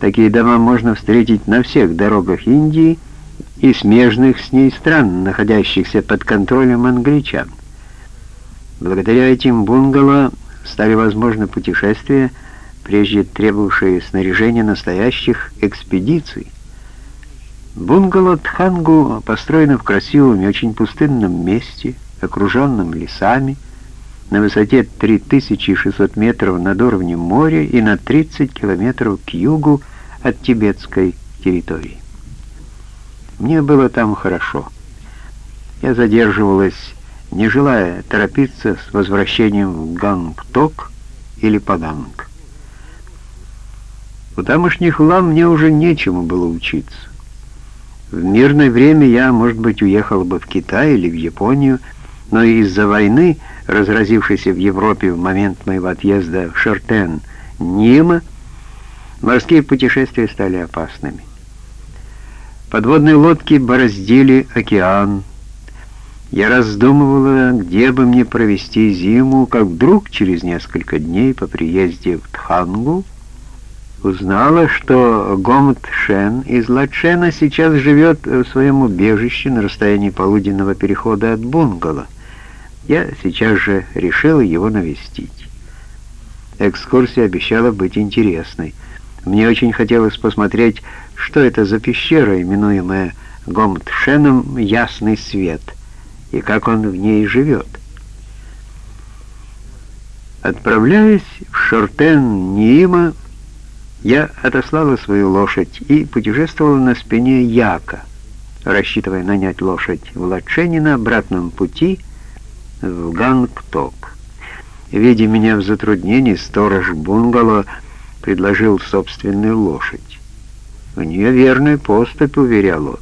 Такие дома можно встретить на всех дорогах Индии и смежных с ней стран, находящихся под контролем англичан. Благодаря этим бунгало стали возможны путешествия, прежде требовавшие снаряжения настоящих экспедиций. Бунгало Тхангу построено в красивом и очень пустынном месте, окруженном лесами, на высоте 3600 метров над уровнем моря и на 30 километров к югу от тибетской территории. Мне было там хорошо. Я задерживалась, не желая торопиться с возвращением в Гангток или Паданг. У тамошних лам мне уже нечему было учиться. В мирное время я, может быть, уехал бы в Китай или в Японию, но из-за войны, разразившейся в Европе в момент моего отъезда в Шертен, Нима, морские путешествия стали опасными. Подводные лодки бороздили океан. Я раздумывала, где бы мне провести зиму, как вдруг через несколько дней по приезде в Тхангу узнала, что Гомт Шен из Лачена сейчас живет в своем убежище на расстоянии полуденного перехода от бунгало. Я сейчас же решила его навестить. Экскурсия обещала быть интересной. Мне очень хотелось посмотреть, что это за пещера, именуемая Гомтшеном «Ясный свет», и как он в ней живет. Отправляясь в Шортен-Ниима, я отослала свою лошадь и путешествовала на спине Яка, рассчитывая нанять лошадь в Лачене на обратном пути в Гангток. Видя меня в затруднении, сторож бунгало предложил собственную лошадь. У нее верная поступь, уверял он,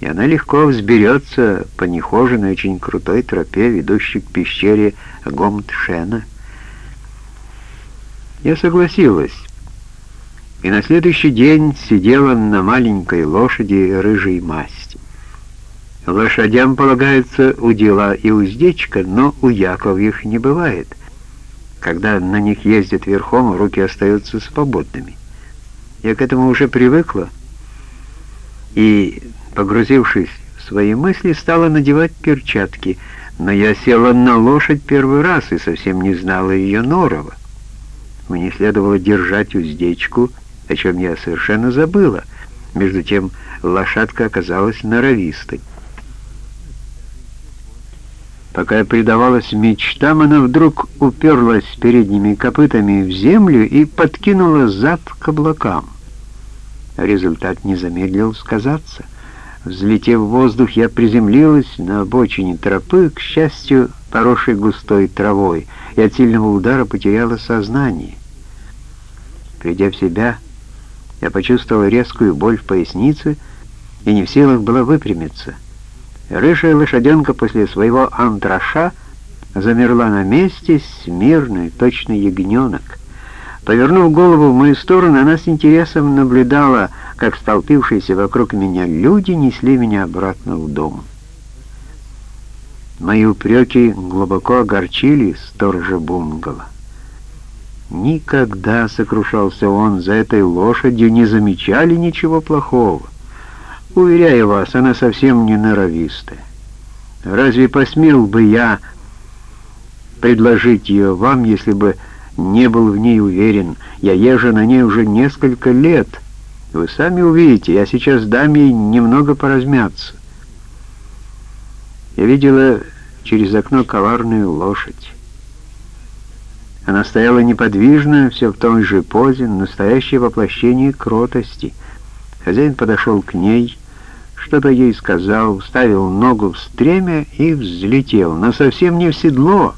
и она легко взберется по нехоженной, очень крутой тропе, ведущей к пещере Гомтшена. Я согласилась, и на следующий день сидела на маленькой лошади рыжей масти. Лошадям полагается удила и уздечка, но у Яков их не бывает. Когда на них ездят верхом, руки остаются свободными. Я к этому уже привыкла, и, погрузившись в свои мысли, стала надевать перчатки, но я села на лошадь первый раз и совсем не знала ее норова. Мне следовало держать уздечку, о чем я совершенно забыла. Между тем лошадка оказалась норовистой. Пока я предавалась мечтам, она вдруг уперлась передними копытами в землю и подкинула зад к облакам. Результат не замедлил сказаться. Взлетев в воздух, я приземлилась на обочине тропы, к счастью, поросшей густой травой, и от сильного удара потеряла сознание. Придя в себя, я почувствовал резкую боль в пояснице и не в силах была выпрямиться. Рыжая лошаденка после своего антраша замерла на месте, смирный, точно ягненок. Повернув голову в мою сторону, она с интересом наблюдала, как столпившиеся вокруг меня люди несли меня обратно в дом. Мои упреки глубоко огорчили сторожа бунгало. Никогда, сокрушался он, за этой лошадью не замечали ничего плохого. Уверяю вас, она совсем не норовистая. Разве посмел бы я предложить ее вам, если бы не был в ней уверен? Я езжу на ней уже несколько лет. Вы сами увидите, я сейчас дам ей немного поразмяться. Я видела через окно коварную лошадь. Она стояла неподвижно, все в той же позе, настоящее воплощение кротости. Хозяин подошел к ней, что-то ей сказал, вставил ногу в стремя и взлетел, но совсем не в седло,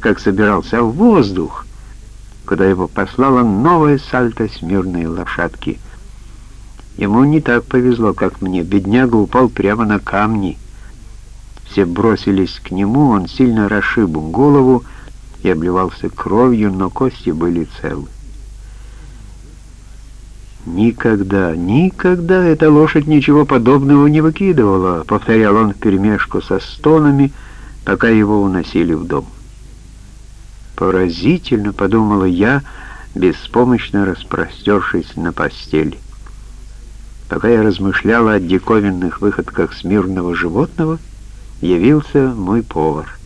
как собирался, а в воздух, куда его послала новая сальто смирной лошадки. Ему не так повезло, как мне. Бедняга упал прямо на камни. Все бросились к нему, он сильно расшиб голову, и обливался кровью, но кости были целы. «Никогда, никогда эта лошадь ничего подобного не выкидывала», — повторял он вперемешку со стонами, пока его уносили в дом. «Поразительно», — подумала я, беспомощно распростершись на постели. Пока я размышляла о диковинных выходках смирного животного, явился мой повар.